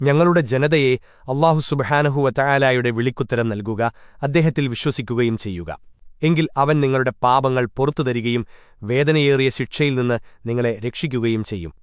ഞങ്ങളുടെ ജനതയെ അള്ളാഹു സുബഹാനഹുവറ്റായാലായുടെ വിളിക്കുത്തരം നൽകുക അദ്ദേഹത്തിൽ വിശ്വസിക്കുകയും ചെയ്യുക. എങ്കിൽ അവൻ നിങ്ങളുടെ പാപങ്ങൾ പുറത്തു തരികയും വേദനയേറിയ ശിക്ഷയിൽ നിന്ന് നിങ്ങളെ രക്ഷിക്കുകയും ചെയ്യും.